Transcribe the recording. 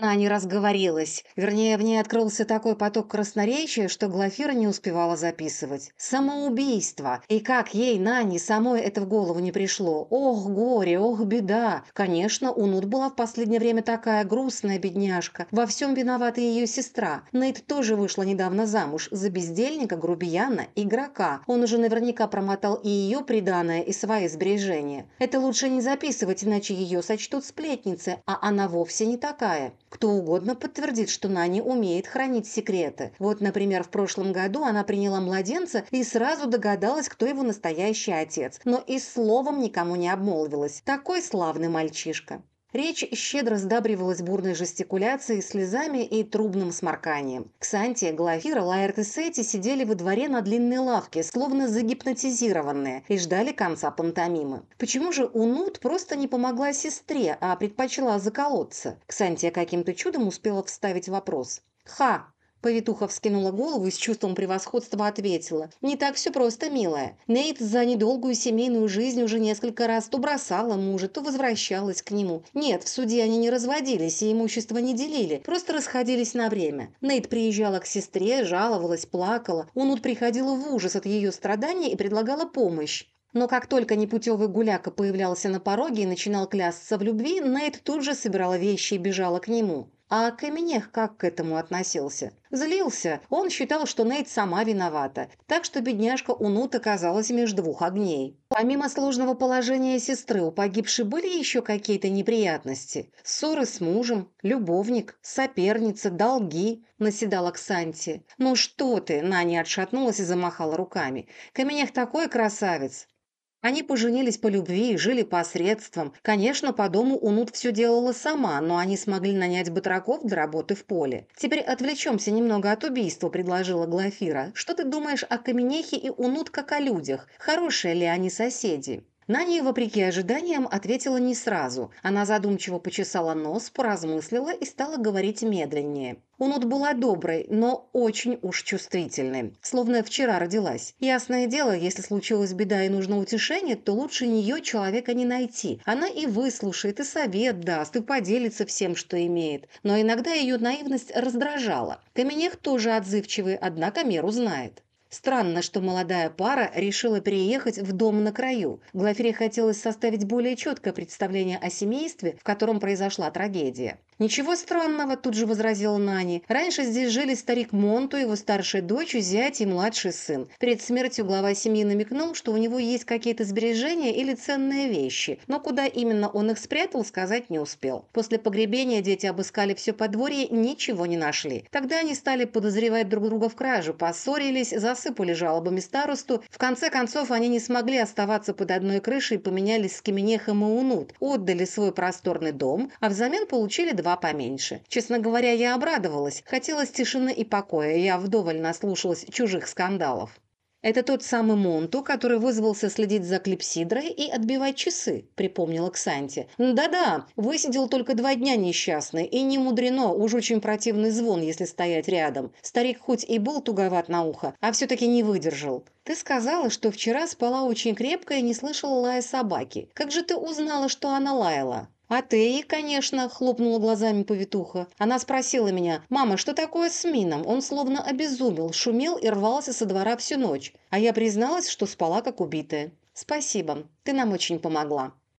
Наня разговорилась. Вернее, в ней открылся такой поток красноречия, что Глафира не успевала записывать. Самоубийство! И как ей, Нане, самой это в голову не пришло? Ох, горе, ох, беда! Конечно, у Нут была в последнее время такая грустная бедняжка. Во всем виновата ее сестра. Нейт тоже вышла недавно замуж. За бездельника, грубияна, игрока. Он уже наверняка промотал и ее приданное, и свои сбережения. Это лучше не записывать, иначе ее сочтут сплетницы, а она вовсе не такая. Кто угодно подтвердит, что Нани умеет хранить секреты. Вот, например, в прошлом году она приняла младенца и сразу догадалась, кто его настоящий отец, но и словом никому не обмолвилась. Такой славный мальчишка. Речь щедро сдабривалась бурной жестикуляцией, слезами и трубным сморканием. Ксантия, Глафира, Лаэрт и Сети сидели во дворе на длинной лавке, словно загипнотизированные, и ждали конца пантомимы. Почему же Унут просто не помогла сестре, а предпочла заколоться? Ксантия каким-то чудом успела вставить вопрос. «Ха! Повитуха вскинула голову и с чувством превосходства ответила. «Не так все просто, милая. Нейт за недолгую семейную жизнь уже несколько раз то бросала мужа, то возвращалась к нему. Нет, в суде они не разводились и имущество не делили, просто расходились на время. Нейт приезжала к сестре, жаловалась, плакала. Унут приходила в ужас от ее страданий и предлагала помощь. Но как только непутевый гуляка появлялся на пороге и начинал клясться в любви, Нейт тут же собирала вещи и бежала к нему. А Каменех как к этому относился? Злился. Он считал, что Нейт сама виновата. Так что бедняжка Унут оказалась между двух огней. Помимо сложного положения сестры, у погибшей были еще какие-то неприятности? Ссоры с мужем, любовник, соперница, долги, наседала Ксанти. «Ну что ты?» – Наня отшатнулась и замахала руками. «Каменех такой красавец!» Они поженились по любви и жили посредством. Конечно, по дому Унут все делала сама, но они смогли нанять батраков для работы в поле. «Теперь отвлечемся немного от убийства», – предложила Глафира. «Что ты думаешь о Каменехе и Унут как о людях? Хорошие ли они соседи?» Наня, вопреки ожиданиям, ответила не сразу. Она задумчиво почесала нос, поразмыслила и стала говорить медленнее. Унут была доброй, но очень уж чувствительной, словно вчера родилась. Ясное дело, если случилась беда и нужно утешение, то лучше нее человека не найти. Она и выслушает, и совет даст, и поделится всем, что имеет. Но иногда ее наивность раздражала. Каменех тоже отзывчивый, однако меру знает. Странно, что молодая пара решила переехать в дом на краю. Глафире хотелось составить более четкое представление о семействе, в котором произошла трагедия. «Ничего странного», – тут же возразила Нани. «Раньше здесь жили старик Монту, его старшая дочь, зять и младший сын. Перед смертью глава семьи намекнул, что у него есть какие-то сбережения или ценные вещи, но куда именно он их спрятал, сказать не успел. После погребения дети обыскали все подворье, ничего не нашли. Тогда они стали подозревать друг друга в краже, поссорились, засыпали жалобами старосту. В конце концов, они не смогли оставаться под одной крышей и поменялись с Каменехом и Унут, отдали свой просторный дом, а взамен получили два поменьше. Честно говоря, я обрадовалась. Хотелось тишины и покоя, я вдоволь наслушалась чужих скандалов. «Это тот самый Монту, который вызвался следить за клипсидрой и отбивать часы», – припомнила Ксанти. «Да-да, высидел только два дня несчастный, и не мудрено, уж очень противный звон, если стоять рядом. Старик хоть и был туговат на ухо, а все-таки не выдержал. Ты сказала, что вчера спала очень крепко и не слышала лая собаки. Как же ты узнала, что она лаяла?» «А ты, конечно», – хлопнула глазами повитуха. Она спросила меня, «Мама, что такое с Мином? Он словно обезумел, шумел и рвался со двора всю ночь». А я призналась, что спала как убитая. «Спасибо, ты нам очень помогла».